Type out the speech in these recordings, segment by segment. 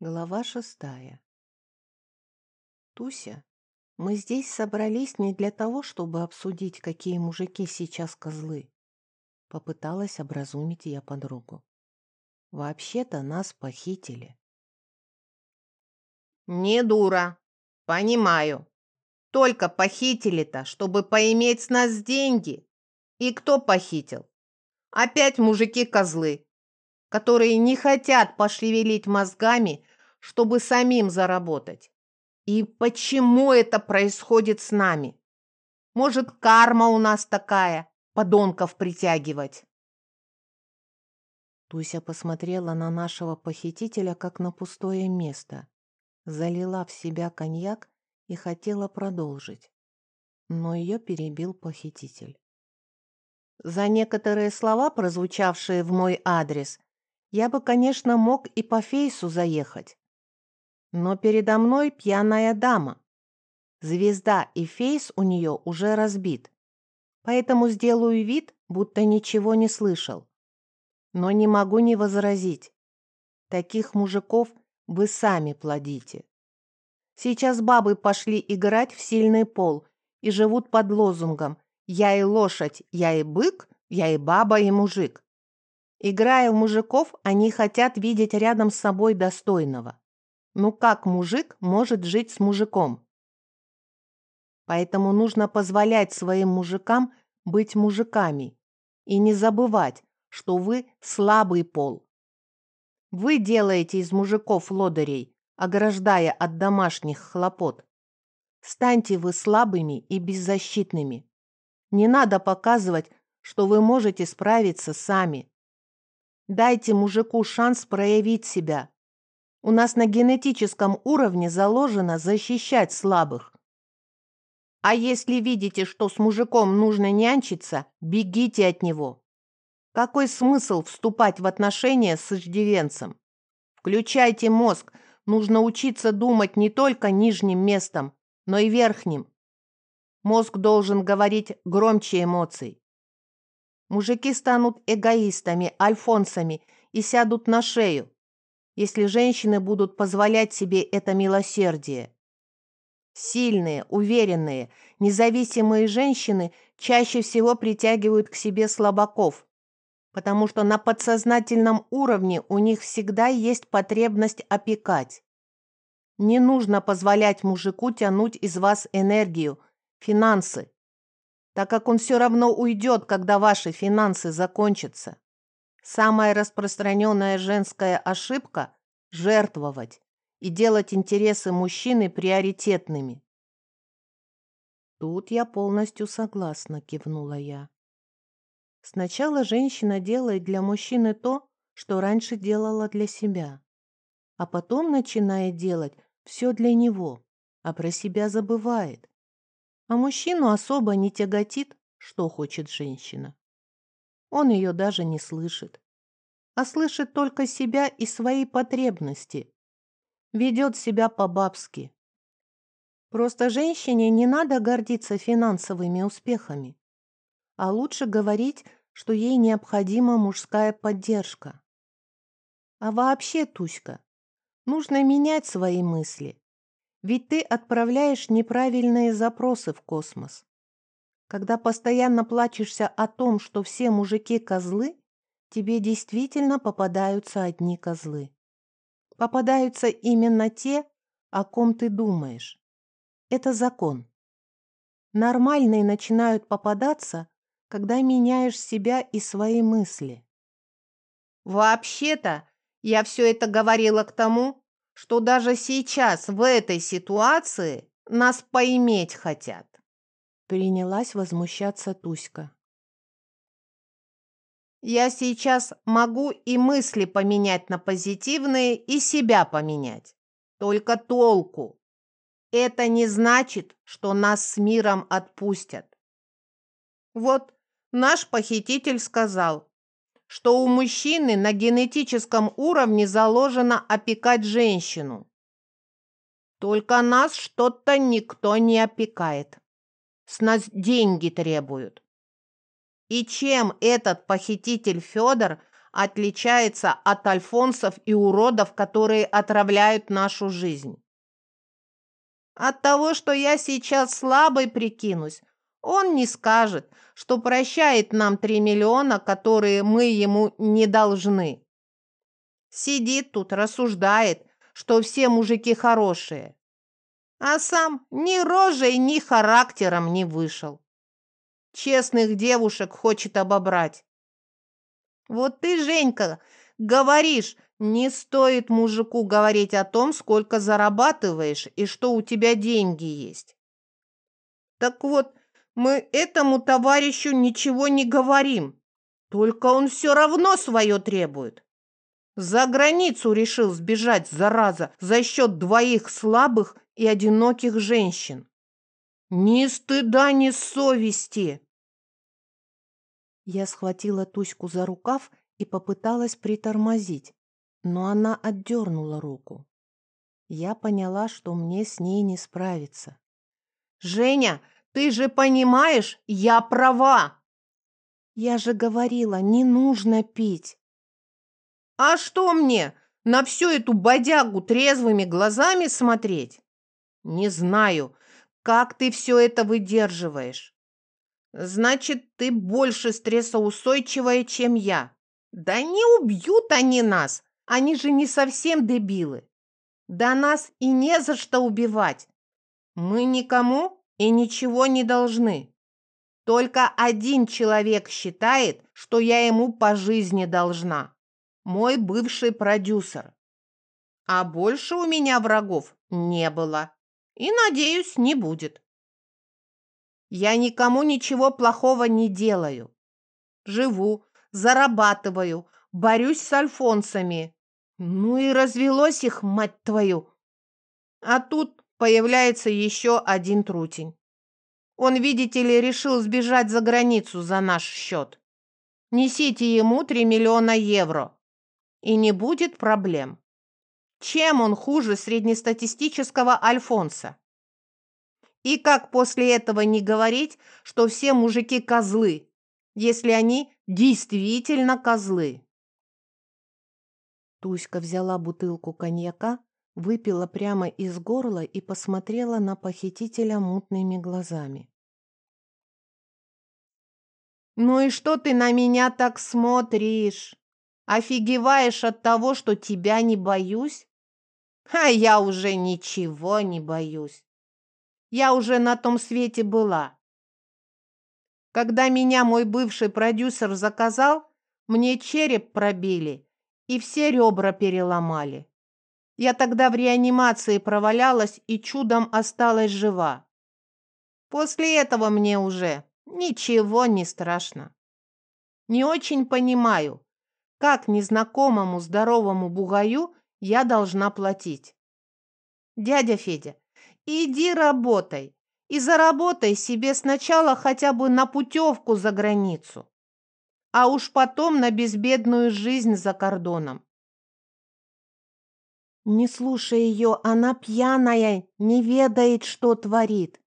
Глава шестая. Туся, мы здесь собрались не для того, чтобы обсудить, какие мужики сейчас козлы. Попыталась образумить я подругу. Вообще-то нас похитили. Не дура. Понимаю. Только похитили-то, чтобы поиметь с нас деньги. И кто похитил? Опять мужики-козлы, которые не хотят пошевелить мозгами чтобы самим заработать. И почему это происходит с нами? Может, карма у нас такая, подонков притягивать? Туся посмотрела на нашего похитителя, как на пустое место, залила в себя коньяк и хотела продолжить. Но ее перебил похититель. За некоторые слова, прозвучавшие в мой адрес, я бы, конечно, мог и по фейсу заехать. Но передо мной пьяная дама. Звезда и фейс у нее уже разбит. Поэтому сделаю вид, будто ничего не слышал. Но не могу не возразить. Таких мужиков вы сами плодите. Сейчас бабы пошли играть в сильный пол и живут под лозунгом «Я и лошадь, я и бык, я и баба, и мужик». Играя в мужиков, они хотят видеть рядом с собой достойного. Ну как мужик может жить с мужиком? Поэтому нужно позволять своим мужикам быть мужиками и не забывать, что вы слабый пол. Вы делаете из мужиков лодырей, ограждая от домашних хлопот. Станьте вы слабыми и беззащитными. Не надо показывать, что вы можете справиться сами. Дайте мужику шанс проявить себя, у нас на генетическом уровне заложено защищать слабых. А если видите, что с мужиком нужно нянчиться, бегите от него. Какой смысл вступать в отношения с иждивенцем? Включайте мозг, нужно учиться думать не только нижним местом, но и верхним. Мозг должен говорить громче эмоций. Мужики станут эгоистами, альфонсами и сядут на шею, если женщины будут позволять себе это милосердие. Сильные, уверенные, независимые женщины чаще всего притягивают к себе слабаков, потому что на подсознательном уровне у них всегда есть потребность опекать. Не нужно позволять мужику тянуть из вас энергию, финансы, так как он все равно уйдет, когда ваши финансы закончатся. Самая распространенная женская ошибка – жертвовать и делать интересы мужчины приоритетными. Тут я полностью согласна, кивнула я. Сначала женщина делает для мужчины то, что раньше делала для себя, а потом начинает делать все для него, а про себя забывает. А мужчину особо не тяготит, что хочет женщина. Он ее даже не слышит, а слышит только себя и свои потребности. Ведет себя по-бабски. Просто женщине не надо гордиться финансовыми успехами, а лучше говорить, что ей необходима мужская поддержка. А вообще, Туська, нужно менять свои мысли, ведь ты отправляешь неправильные запросы в космос. Когда постоянно плачешься о том, что все мужики козлы, тебе действительно попадаются одни козлы. Попадаются именно те, о ком ты думаешь. Это закон. Нормальные начинают попадаться, когда меняешь себя и свои мысли. Вообще-то, я все это говорила к тому, что даже сейчас, в этой ситуации, нас поиметь хотят. Принялась возмущаться Туська. Я сейчас могу и мысли поменять на позитивные, и себя поменять. Только толку. Это не значит, что нас с миром отпустят. Вот наш похититель сказал, что у мужчины на генетическом уровне заложено опекать женщину. Только нас что-то никто не опекает. С нас деньги требуют. И чем этот похититель Федор отличается от альфонсов и уродов, которые отравляют нашу жизнь. От того, что я сейчас слабой прикинусь, он не скажет, что прощает нам три миллиона, которые мы ему не должны. Сидит тут, рассуждает, что все мужики хорошие. А сам ни рожей, ни характером не вышел. Честных девушек хочет обобрать. Вот ты, Женька, говоришь, не стоит мужику говорить о том, сколько зарабатываешь и что у тебя деньги есть. Так вот, мы этому товарищу ничего не говорим, только он все равно свое требует. За границу решил сбежать, зараза, за счет двоих слабых и одиноких женщин. Ни стыда, ни совести. Я схватила Туську за рукав и попыталась притормозить, но она отдернула руку. Я поняла, что мне с ней не справиться. «Женя, ты же понимаешь, я права!» «Я же говорила, не нужно пить!» «А что мне, на всю эту бодягу трезвыми глазами смотреть?» «Не знаю, как ты все это выдерживаешь. Значит, ты больше стрессоустойчивая, чем я. Да не убьют они нас, они же не совсем дебилы. Да нас и не за что убивать. Мы никому и ничего не должны. Только один человек считает, что я ему по жизни должна. Мой бывший продюсер. А больше у меня врагов не было. И, надеюсь, не будет. Я никому ничего плохого не делаю. Живу, зарабатываю, борюсь с альфонсами. Ну и развелось их, мать твою. А тут появляется еще один трутень. Он, видите ли, решил сбежать за границу за наш счет. Несите ему 3 миллиона евро, и не будет проблем. Чем он хуже среднестатистического Альфонса? И как после этого не говорить, что все мужики козлы, если они действительно козлы? Туська взяла бутылку коньяка, выпила прямо из горла и посмотрела на похитителя мутными глазами. «Ну и что ты на меня так смотришь? Офигеваешь от того, что тебя не боюсь? А я уже ничего не боюсь. Я уже на том свете была. Когда меня мой бывший продюсер заказал, мне череп пробили и все ребра переломали. Я тогда в реанимации провалялась и чудом осталась жива. После этого мне уже ничего не страшно. Не очень понимаю, как незнакомому здоровому бугаю я должна платить. Дядя Федя, Иди работай. И заработай себе сначала хотя бы на путевку за границу, а уж потом на безбедную жизнь за кордоном. Не слушай ее, она пьяная, не ведает, что творит.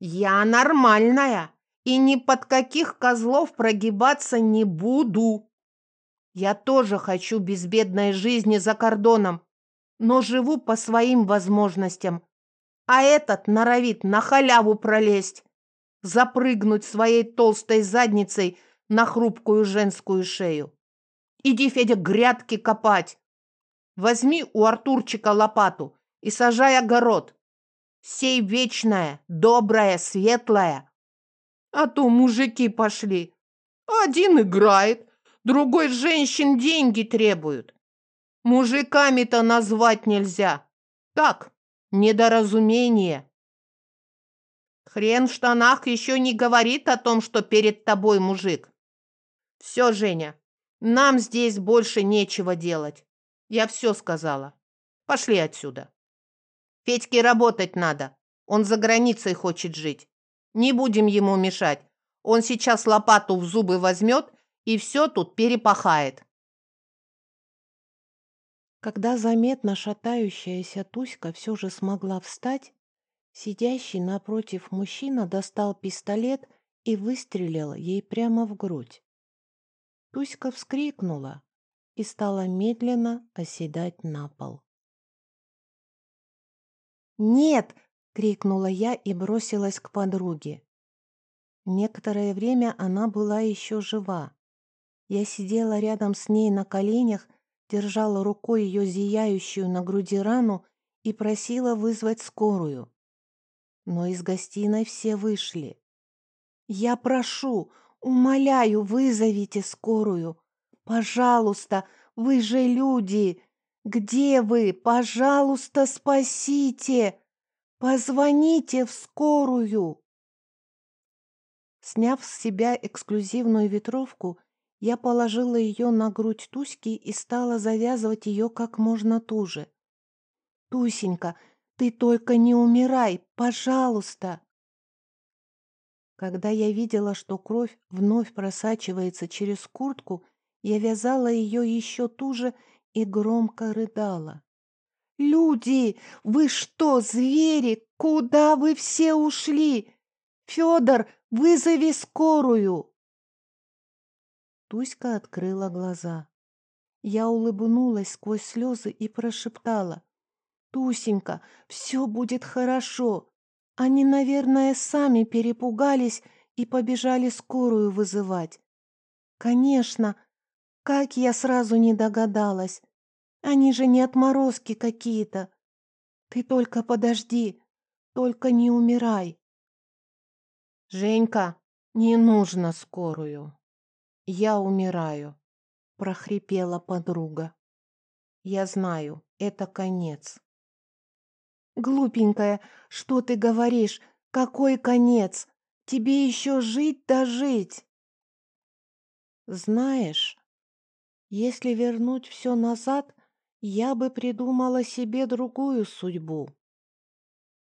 Я нормальная и ни под каких козлов прогибаться не буду. Я тоже хочу безбедной жизни за кордоном, но живу по своим возможностям. А этот норовит на халяву пролезть, запрыгнуть своей толстой задницей на хрупкую женскую шею. Иди, Федя, грядки копать. Возьми у Артурчика лопату и сажай огород. Сей вечная, добрая, светлая. А то мужики пошли. Один играет, другой женщин деньги требует. Мужиками-то назвать нельзя. Так, недоразумение. Хрен в штанах еще не говорит о том, что перед тобой мужик. Все, Женя, нам здесь больше нечего делать. Я все сказала. Пошли отсюда. Федьке работать надо. Он за границей хочет жить. Не будем ему мешать. Он сейчас лопату в зубы возьмет и все тут перепахает. Когда заметно шатающаяся Туська все же смогла встать, сидящий напротив мужчина достал пистолет и выстрелил ей прямо в грудь. Туська вскрикнула и стала медленно оседать на пол. «Нет!» — крикнула я и бросилась к подруге. Некоторое время она была еще жива. Я сидела рядом с ней на коленях, держала рукой ее зияющую на груди рану и просила вызвать скорую. Но из гостиной все вышли. «Я прошу, умоляю, вызовите скорую! Пожалуйста, вы же люди! Где вы? Пожалуйста, спасите! Позвоните в скорую!» Сняв с себя эксклюзивную ветровку, я положила ее на грудь Туськи и стала завязывать ее как можно туже. «Тусенька, ты только не умирай, пожалуйста!» Когда я видела, что кровь вновь просачивается через куртку, я вязала ее еще туже и громко рыдала. «Люди! Вы что, звери? Куда вы все ушли? Федор, вызови скорую!» Туська открыла глаза. Я улыбнулась сквозь слезы и прошептала. «Тусенька, все будет хорошо. Они, наверное, сами перепугались и побежали скорую вызывать. Конечно, как я сразу не догадалась. Они же не отморозки какие-то. Ты только подожди, только не умирай. Женька, не нужно скорую. Я умираю, прохрипела подруга. Я знаю, это конец. Глупенькая, что ты говоришь? Какой конец? Тебе еще жить да жить. Знаешь, если вернуть все назад, я бы придумала себе другую судьбу.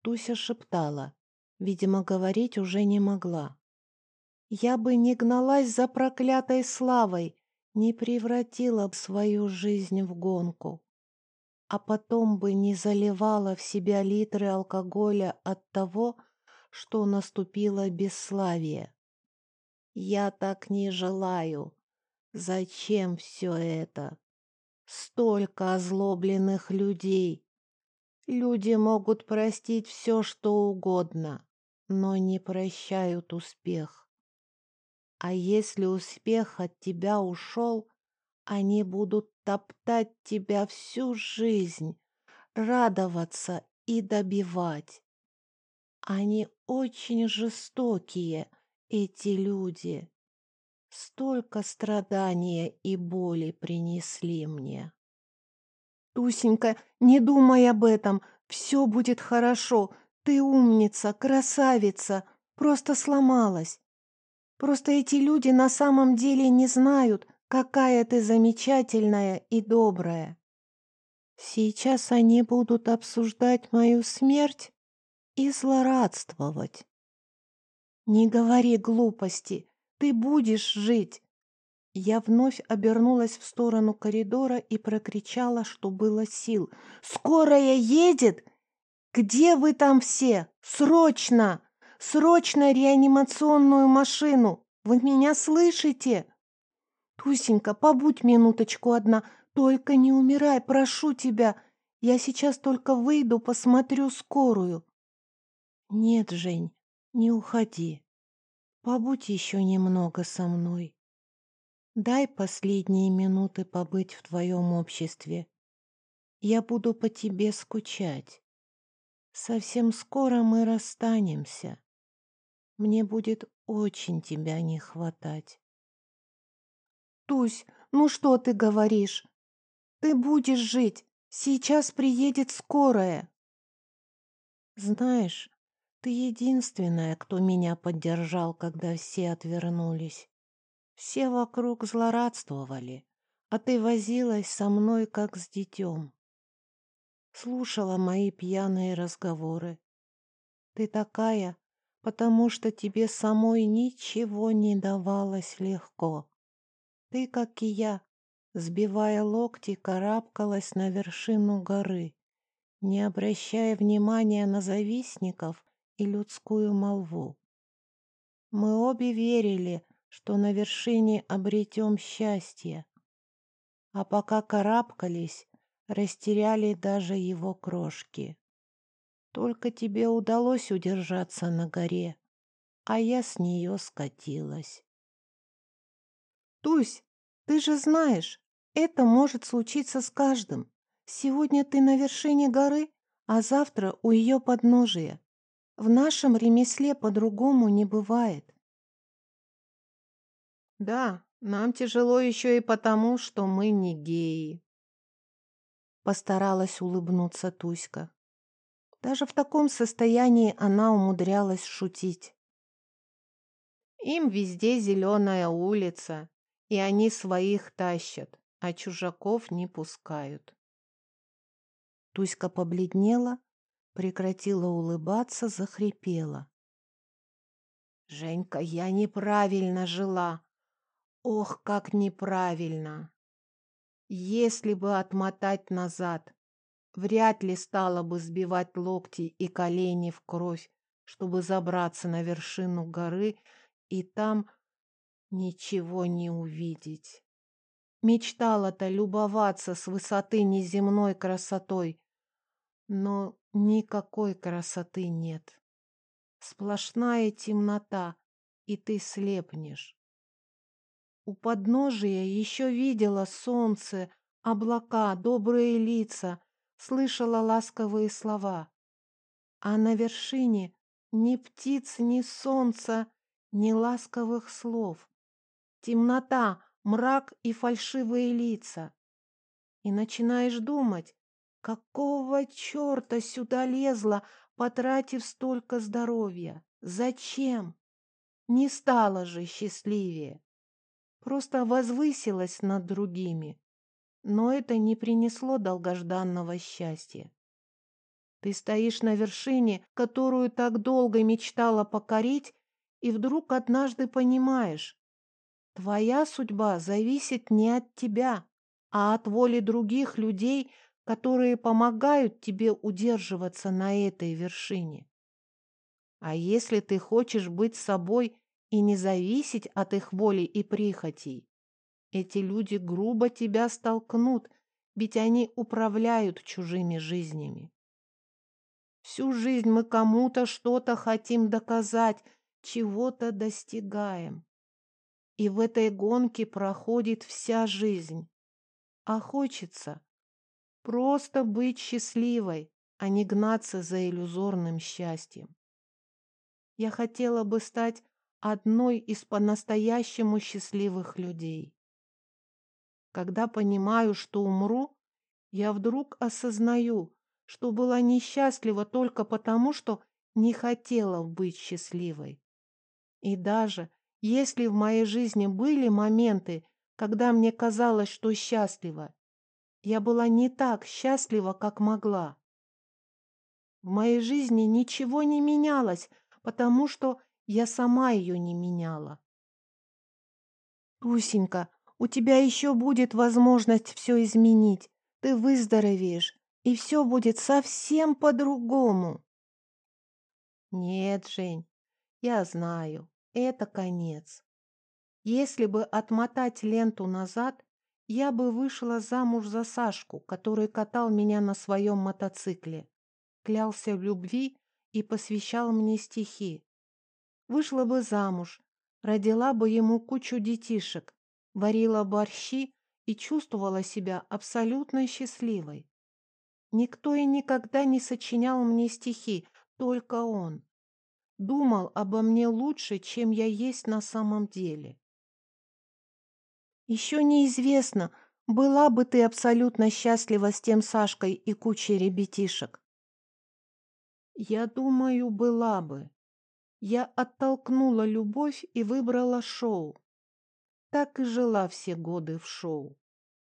Туся шептала, видимо, говорить уже не могла. Я бы не гналась за проклятой славой, не превратила б свою жизнь в гонку а потом бы не заливала в себя литры алкоголя от того, что наступило бесславие. Я так не желаю. Зачем все это? Столько озлобленных людей. Люди могут простить все, что угодно, но не прощают успех. А если успех от тебя ушел, они будут топтать тебя всю жизнь, радоваться и добивать. Они очень жестокие, эти люди. Столько страдания и боли принесли мне. Тусенька, не думай об этом, все будет хорошо. Ты умница, красавица, просто сломалась. Просто эти люди на самом деле не знают, Какая ты замечательная и добрая. Сейчас они будут обсуждать мою смерть и злорадствовать. Не говори глупости, ты будешь жить. Я вновь обернулась в сторону коридора и прокричала, что было сил. «Скорая едет! Где вы там все? Срочно! Срочно реанимационную машину! Вы меня слышите?» «Тусенька, побудь минуточку одна, только не умирай, прошу тебя. Я сейчас только выйду, посмотрю скорую». «Нет, Жень, не уходи. Побудь еще немного со мной. Дай последние минуты побыть в твоем обществе. Я буду по тебе скучать. Совсем скоро мы расстанемся. Мне будет очень тебя не хватать. Тусь, ну что ты говоришь? Ты будешь жить. Сейчас приедет скорая. Знаешь, ты единственная, кто меня поддержал, когда все отвернулись. Все вокруг злорадствовали, а ты возилась со мной, как с детем. Слушала мои пьяные разговоры. Ты такая, потому что тебе самой ничего не давалось легко. Ты, как и я, сбивая локти, карабкалась на вершину горы, не обращая внимания на завистников и людскую молву. Мы обе верили, что на вершине обретем счастье. А пока карабкались, растеряли даже его крошки. Только тебе удалось удержаться на горе, а я с нее скатилась. Тусь, ты же знаешь, это может случиться с каждым. Сегодня ты на вершине горы, а завтра у ее подножия. В нашем ремесле по-другому не бывает. Да, нам тяжело еще и потому, что мы не геи. Постаралась улыбнуться Туська. Даже в таком состоянии она умудрялась шутить. Им везде зеленая улица, и они своих тащат, а чужаков не пускают. Туська побледнела, прекратила улыбаться, захрипела. «Женька, я неправильно жила. Ох, как неправильно! Если бы отмотать назад, вряд ли стала бы сбивать локти и колени в кровь, чтобы забраться на вершину горы и там ничего не увидеть. Мечтала-то любоваться с высоты неземной красотой, но никакой красоты нет. Сплошная темнота, и ты слепнешь. У подножия еще видела солнце, облака, добрые лица, слышала ласковые слова. А на вершине ни птиц, ни солнца, ни ласковых слов. Темнота, мрак и фальшивые лица. И начинаешь думать, Какого черта сюда лезла, потратив столько здоровья? Зачем? Не стала же счастливее. Просто возвысилась над другими. Но это не принесло долгожданного счастья. Ты стоишь на вершине, которую так долго мечтала покорить, и вдруг однажды понимаешь, твоя судьба зависит не от тебя, а от воли других людей, которые помогают тебе удерживаться на этой вершине. А если ты хочешь быть собой и не зависеть от их воли и прихотей, эти люди грубо тебя столкнут, ведь они управляют чужими жизнями. Всю жизнь мы кому-то что-то хотим доказать, чего-то достигаем. И в этой гонке проходит вся жизнь. А хочется Просто быть счастливой, а не гнаться за иллюзорным счастьем. Я хотела бы стать одной из по-настоящему счастливых людей. Когда понимаю, что умру, я вдруг осознаю, что была несчастлива только потому, что не хотела быть счастливой. И даже если в моей жизни были моменты, когда мне казалось, что счастлива, я была не так счастлива, как могла. В моей жизни ничего не менялось, потому что я сама ее не меняла. Тусенька, у тебя еще будет возможность все изменить. Ты выздоровеешь, и все будет совсем по-другому. Нет, Жень, я знаю, это конец. Если бы отмотать ленту назад, я бы вышла замуж за Сашку, который катал меня на своем мотоцикле, клялся в любви и посвящал мне стихи. Вышла бы замуж, родила бы ему кучу детишек, варила борщи и чувствовала себя абсолютно счастливой. Никто и никогда не сочинял мне стихи, только он. Думал обо мне лучше, чем я есть на самом деле. Еще неизвестно, была бы ты абсолютно счастлива с тем Сашкой и кучей ребятишек. Я думаю, была бы. Я оттолкнула любовь и выбрала шоу. Так и жила все годы в шоу.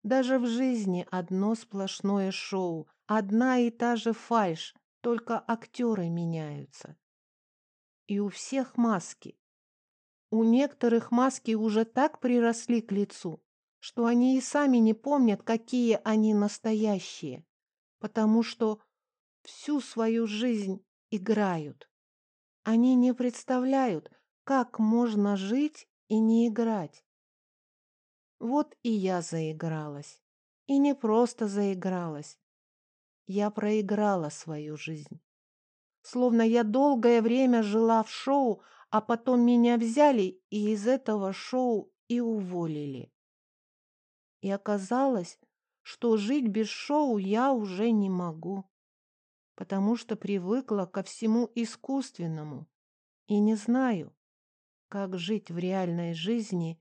Даже в жизни одно сплошное шоу, одна и та же фальшь, только актеры меняются. И у всех маски. У некоторых маски уже так приросли к лицу, что они и сами не помнят, какие они настоящие, потому что всю свою жизнь играют. Они не представляют, как можно жить и не играть. Вот и я заигралась. И не просто заигралась. Я проиграла свою жизнь. Словно я долгое время жила в шоу, а потом меня взяли и из этого шоу и уволили. И оказалось, что жить без шоу я уже не могу, потому что привыкла ко всему искусственному и не знаю, как жить в реальной жизни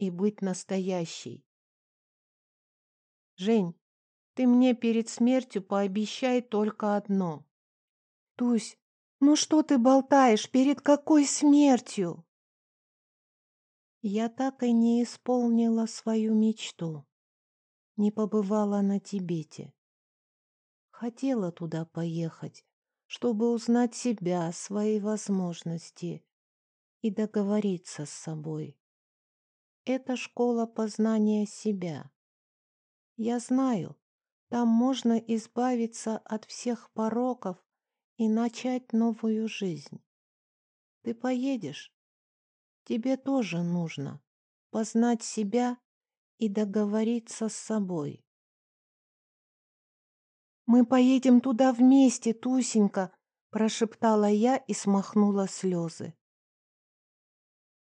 и быть настоящей. Жень, ты мне перед смертью пообещай только одно. Тусь, ну что ты болтаешь, перед какой смертью? Я так и не исполнила свою мечту. Не побывала на Тибете. Хотела туда поехать, чтобы узнать себя, свои возможности и договориться с собой. Это школа познания себя. Я знаю, там можно избавиться от всех пороков и начать новую жизнь. Ты поедешь? Тебе тоже нужно познать себя и договориться с собой. «Мы поедем туда вместе, Тусенька!» – прошептала я и смахнула слезы.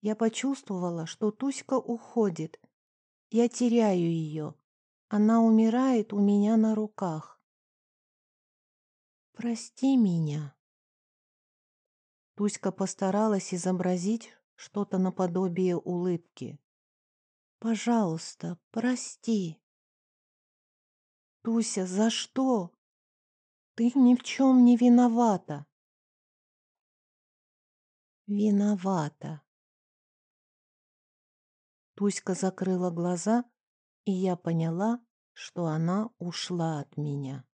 Я почувствовала, что Туська уходит. Я теряю ее. Она умирает у меня на руках. «Прости меня». Туська постаралась изобразить что-то наподобие улыбки. «Пожалуйста, прости». «Туся, за что? Ты ни в чем не виновата». «Виновата». Туська закрыла глаза, и я поняла, что она ушла от меня.